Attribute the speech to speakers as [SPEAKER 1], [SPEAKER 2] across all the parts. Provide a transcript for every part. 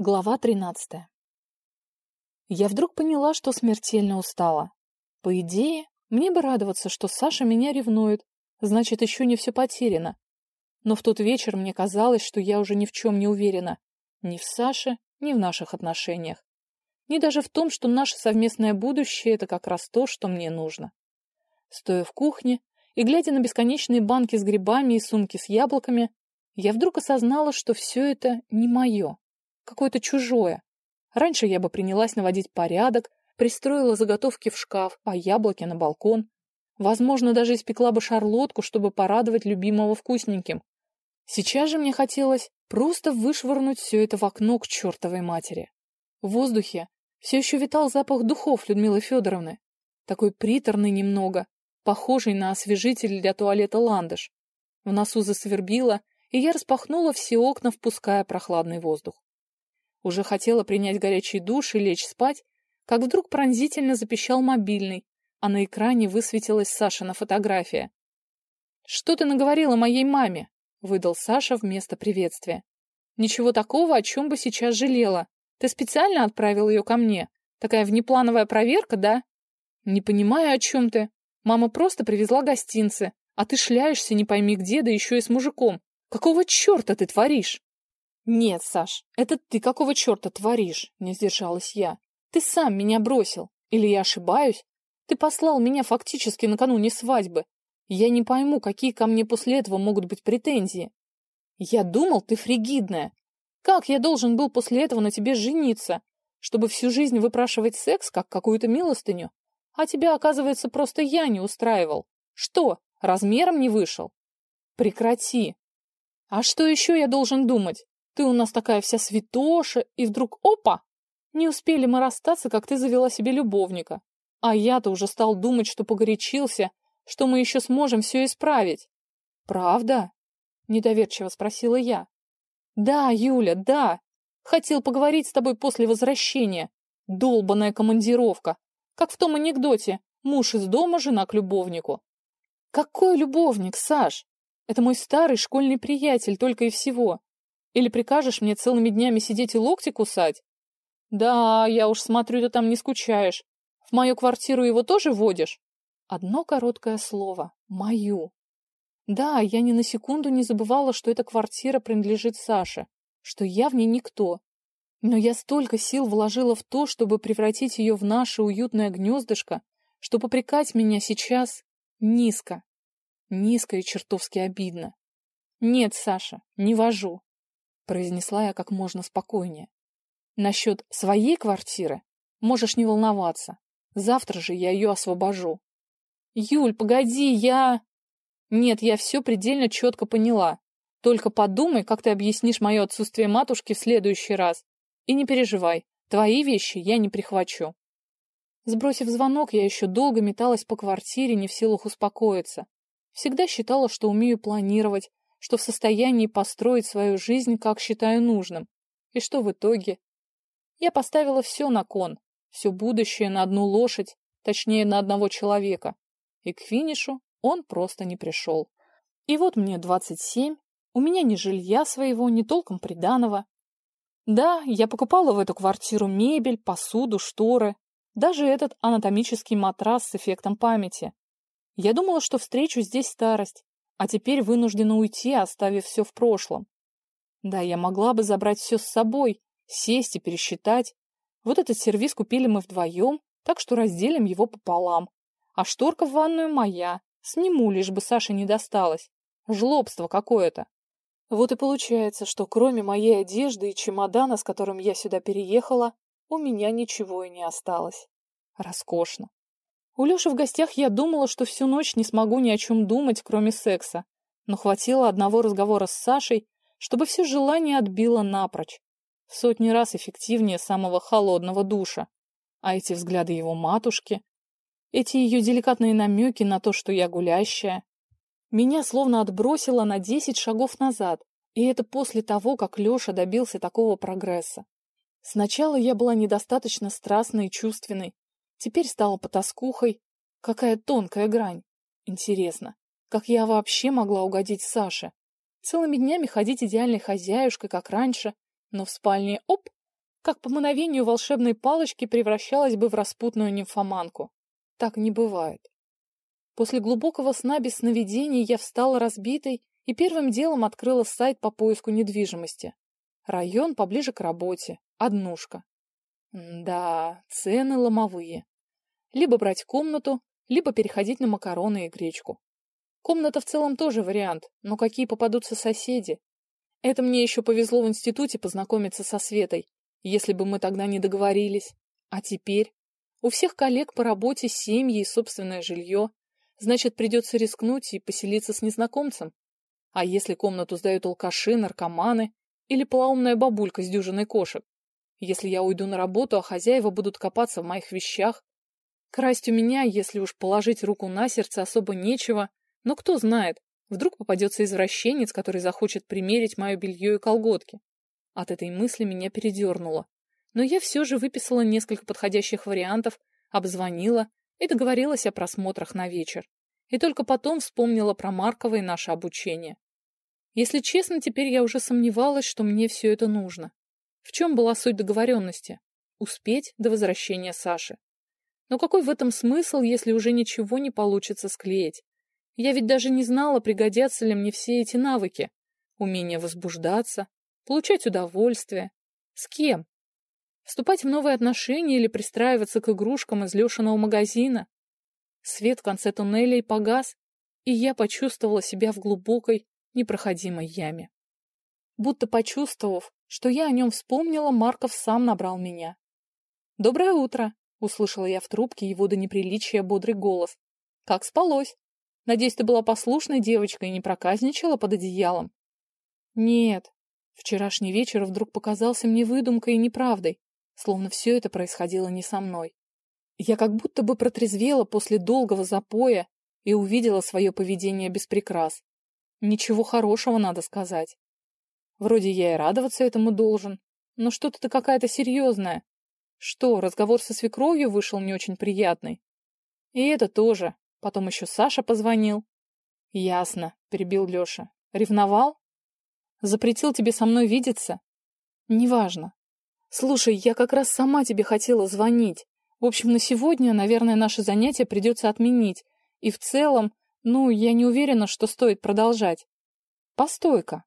[SPEAKER 1] Глава 13. Я вдруг поняла, что смертельно устала. По идее, мне бы радоваться, что Саша меня ревнует, значит, еще не все потеряно. Но в тот вечер мне казалось, что я уже ни в чем не уверена. Ни в Саше, ни в наших отношениях. Ни даже в том, что наше совместное будущее — это как раз то, что мне нужно. Стоя в кухне и глядя на бесконечные банки с грибами и сумки с яблоками, я вдруг осознала, что все это не мое какое-то чужое. Раньше я бы принялась наводить порядок, пристроила заготовки в шкаф, а яблоки на балкон. Возможно, даже испекла бы шарлотку, чтобы порадовать любимого вкусненьким. Сейчас же мне хотелось просто вышвырнуть все это в окно к чертовой матери. В воздухе все еще витал запах духов Людмилы Федоровны. Такой приторный немного, похожий на освежитель для туалета ландыш. В носу засвербило, и я распахнула все окна, впуская прохладный воздух. Уже хотела принять горячий душ и лечь спать, как вдруг пронзительно запищал мобильный, а на экране высветилась Сашина фотография. «Что ты наговорила моей маме?» — выдал Саша вместо приветствия. «Ничего такого, о чем бы сейчас жалела. Ты специально отправил ее ко мне? Такая внеплановая проверка, да?» «Не понимаю, о чем ты. Мама просто привезла гостинцы, а ты шляешься не пойми где, да еще и с мужиком. Какого черта ты творишь?» «Нет, Саш, это ты какого черта творишь?» — не сдержалась я. «Ты сам меня бросил. Или я ошибаюсь? Ты послал меня фактически накануне свадьбы. Я не пойму, какие ко мне после этого могут быть претензии. Я думал, ты фригидная. Как я должен был после этого на тебе жениться, чтобы всю жизнь выпрашивать секс, как какую-то милостыню? А тебя, оказывается, просто я не устраивал. Что, размером не вышел? Прекрати. А что еще я должен думать? Ты у нас такая вся святоша, и вдруг опа! Не успели мы расстаться, как ты завела себе любовника. А я-то уже стал думать, что погорячился, что мы еще сможем все исправить. Правда? Недоверчиво спросила я. Да, Юля, да. Хотел поговорить с тобой после возвращения. Долбаная командировка. Как в том анекдоте. Муж из дома, жена к любовнику. Какой любовник, Саш? Это мой старый школьный приятель, только и всего. Или прикажешь мне целыми днями сидеть и локти кусать? Да, я уж смотрю, ты там не скучаешь. В мою квартиру его тоже водишь? Одно короткое слово. Мою. Да, я ни на секунду не забывала, что эта квартира принадлежит Саше, что я в ней никто. Но я столько сил вложила в то, чтобы превратить ее в наше уютное гнездышко, что попрекать меня сейчас низко. Низко и чертовски обидно. Нет, Саша, не вожу произнесла я как можно спокойнее. Насчет своей квартиры можешь не волноваться. Завтра же я ее освобожу. Юль, погоди, я... Нет, я все предельно четко поняла. Только подумай, как ты объяснишь мое отсутствие матушки в следующий раз. И не переживай, твои вещи я не прихвачу. Сбросив звонок, я еще долго металась по квартире, не в силах успокоиться. Всегда считала, что умею планировать, что в состоянии построить свою жизнь, как считаю нужным. И что в итоге? Я поставила все на кон, все будущее на одну лошадь, точнее, на одного человека. И к финишу он просто не пришел. И вот мне 27, у меня ни жилья своего, ни толком приданого. Да, я покупала в эту квартиру мебель, посуду, шторы, даже этот анатомический матрас с эффектом памяти. Я думала, что встречу здесь старость, а теперь вынуждена уйти, оставив все в прошлом. Да, я могла бы забрать все с собой, сесть и пересчитать. Вот этот сервиз купили мы вдвоем, так что разделим его пополам. А шторка в ванную моя. Сниму, лишь бы Саше не досталось. Жлобство какое-то. Вот и получается, что кроме моей одежды и чемодана, с которым я сюда переехала, у меня ничего и не осталось. Роскошно. У Лёши в гостях я думала, что всю ночь не смогу ни о чем думать, кроме секса. Но хватило одного разговора с Сашей, чтобы все желание отбило напрочь. В сотни раз эффективнее самого холодного душа. А эти взгляды его матушки, эти ее деликатные намеки на то, что я гулящая, меня словно отбросило на десять шагов назад, и это после того, как Леша добился такого прогресса. Сначала я была недостаточно страстной и чувственной, Теперь стала потаскухой. Какая тонкая грань. Интересно, как я вообще могла угодить Саше? Целыми днями ходить идеальной хозяюшкой, как раньше, но в спальне, оп, как по мановению волшебной палочки превращалась бы в распутную нимфоманку. Так не бывает. После глубокого сна без сновидений я встала разбитой и первым делом открыла сайт по поиску недвижимости. Район поближе к работе. Однушка. Да, цены ломовые. Либо брать комнату, либо переходить на макароны и гречку. Комната в целом тоже вариант, но какие попадутся соседи? Это мне еще повезло в институте познакомиться со Светой, если бы мы тогда не договорились. А теперь? У всех коллег по работе семьи и собственное жилье. Значит, придется рискнуть и поселиться с незнакомцем. А если комнату сдают алкаши, наркоманы или полоумная бабулька с дюжиной кошек? Если я уйду на работу, а хозяева будут копаться в моих вещах? Красть у меня, если уж положить руку на сердце, особо нечего. Но кто знает, вдруг попадется извращенец, который захочет примерить мое белье и колготки. От этой мысли меня передернуло. Но я все же выписала несколько подходящих вариантов, обзвонила и договорилась о просмотрах на вечер. И только потом вспомнила про Маркова и наше обучение. Если честно, теперь я уже сомневалась, что мне все это нужно. В чем была суть договоренности? Успеть до возвращения Саши. Но какой в этом смысл, если уже ничего не получится склеить? Я ведь даже не знала, пригодятся ли мне все эти навыки. Умение возбуждаться, получать удовольствие. С кем? Вступать в новые отношения или пристраиваться к игрушкам из Лешиного магазина? Свет в конце туннеля и погас, и я почувствовала себя в глубокой, непроходимой яме. Будто почувствовав, что я о нем вспомнила, Марков сам набрал меня. «Доброе утро!» — услышала я в трубке его до неприличия бодрый голос. «Как спалось? Надеюсь, ты была послушной девочкой и не проказничала под одеялом?» «Нет, Вчерашний вечер вдруг показался мне выдумкой и неправдой, словно все это происходило не со мной. Я как будто бы протрезвела после долгого запоя и увидела свое поведение без прикрас. Ничего хорошего, надо сказать. Вроде я и радоваться этому должен, но что-то ты какая-то серьезная. Что, разговор со свекровью вышел не очень приятный? И это тоже. Потом еще Саша позвонил. Ясно, перебил Леша. Ревновал? Запретил тебе со мной видеться? Неважно. Слушай, я как раз сама тебе хотела звонить. В общем, на сегодня, наверное, наше занятие придется отменить. И в целом, ну, я не уверена, что стоит продолжать. Постой-ка.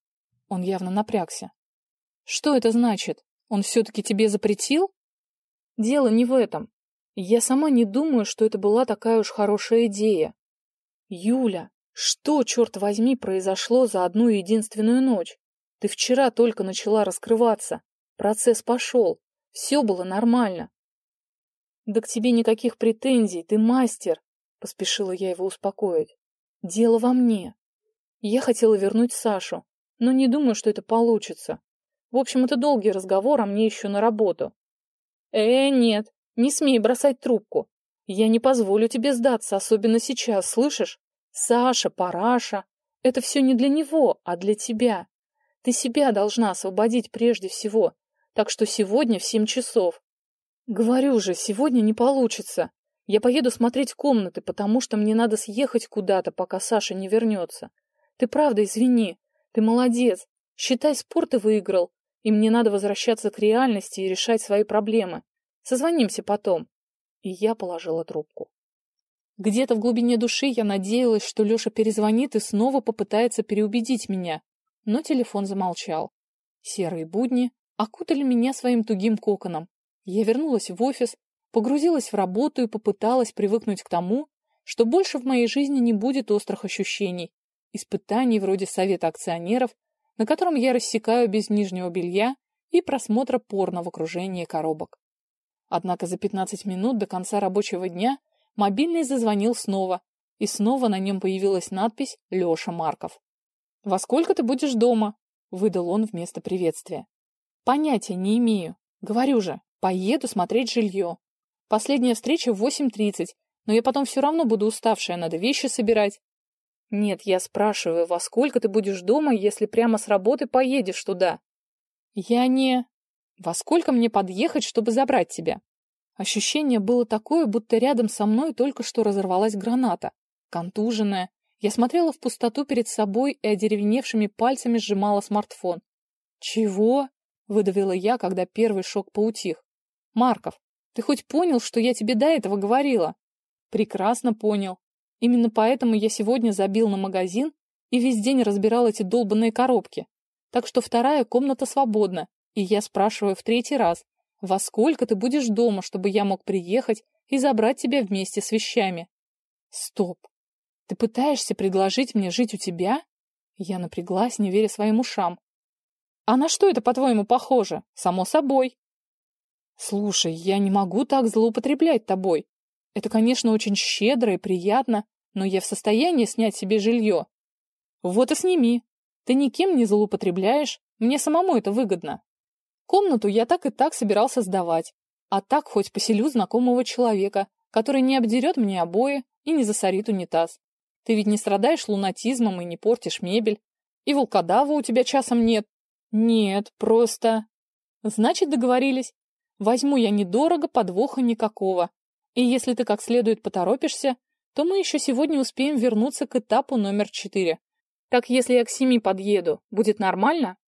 [SPEAKER 1] Он явно напрягся. Что это значит? Он все-таки тебе запретил? Дело не в этом. Я сама не думаю, что это была такая уж хорошая идея. Юля, что, черт возьми, произошло за одну единственную ночь? Ты вчера только начала раскрываться. Процесс пошел. Все было нормально. Да к тебе никаких претензий, ты мастер, поспешила я его успокоить. Дело во мне. Я хотела вернуть Сашу, но не думаю, что это получится. В общем, это долгий разговор, а мне еще на работу. Э, нет, не смей бросать трубку. Я не позволю тебе сдаться, особенно сейчас, слышишь? Саша, Параша, это все не для него, а для тебя. Ты себя должна освободить прежде всего. Так что сегодня в семь часов. Говорю же, сегодня не получится. Я поеду смотреть комнаты, потому что мне надо съехать куда-то, пока Саша не вернется. Ты правда извини. Ты молодец. Считай, спорт и выиграл. И мне надо возвращаться к реальности и решать свои проблемы. Созвонимся потом. И я положила трубку. Где-то в глубине души я надеялась, что Леша перезвонит и снова попытается переубедить меня но телефон замолчал. Серые будни окутали меня своим тугим коконом. Я вернулась в офис, погрузилась в работу и попыталась привыкнуть к тому, что больше в моей жизни не будет острых ощущений, испытаний вроде совета акционеров, на котором я рассекаю без нижнего белья и просмотра порно в окружении коробок. Однако за 15 минут до конца рабочего дня мобильный зазвонил снова, и снова на нем появилась надпись «Леша Марков». «Во сколько ты будешь дома?» — выдал он вместо приветствия. «Понятия не имею. Говорю же, поеду смотреть жилье. Последняя встреча в 8.30, но я потом все равно буду уставшая, надо вещи собирать». «Нет, я спрашиваю, во сколько ты будешь дома, если прямо с работы поедешь туда?» «Я не...» «Во сколько мне подъехать, чтобы забрать тебя?» Ощущение было такое, будто рядом со мной только что разорвалась граната, контуженная, я смотрела в пустоту перед собой и одеревеневшими пальцами сжимала смартфон. «Чего?» — выдавила я, когда первый шок поутих. Марков, ты хоть понял, что я тебе до этого говорила? Прекрасно понял. Именно поэтому я сегодня забил на магазин и весь день разбирал эти долбанные коробки. Так что вторая комната свободна, и я спрашиваю в третий раз, во сколько ты будешь дома, чтобы я мог приехать и забрать тебя вместе с вещами? Стоп. Ты пытаешься предложить мне жить у тебя? Я напряглась, не веря своим ушам. А на что это, по-твоему, похоже? Само собой. Слушай, я не могу так злоупотреблять тобой. Это, конечно, очень щедро и приятно, но я в состоянии снять себе жилье. Вот и сними. Ты никем не злоупотребляешь, мне самому это выгодно. Комнату я так и так собирался сдавать, а так хоть поселю знакомого человека, который не обдерет мне обои и не засорит унитаз. Ты ведь не страдаешь лунатизмом и не портишь мебель. И волкодава у тебя часом нет. Нет, просто... Значит, договорились. Возьму я недорого, подвоха никакого. И если ты как следует поторопишься, то мы еще сегодня успеем вернуться к этапу номер четыре. Так если я к семи подъеду, будет нормально?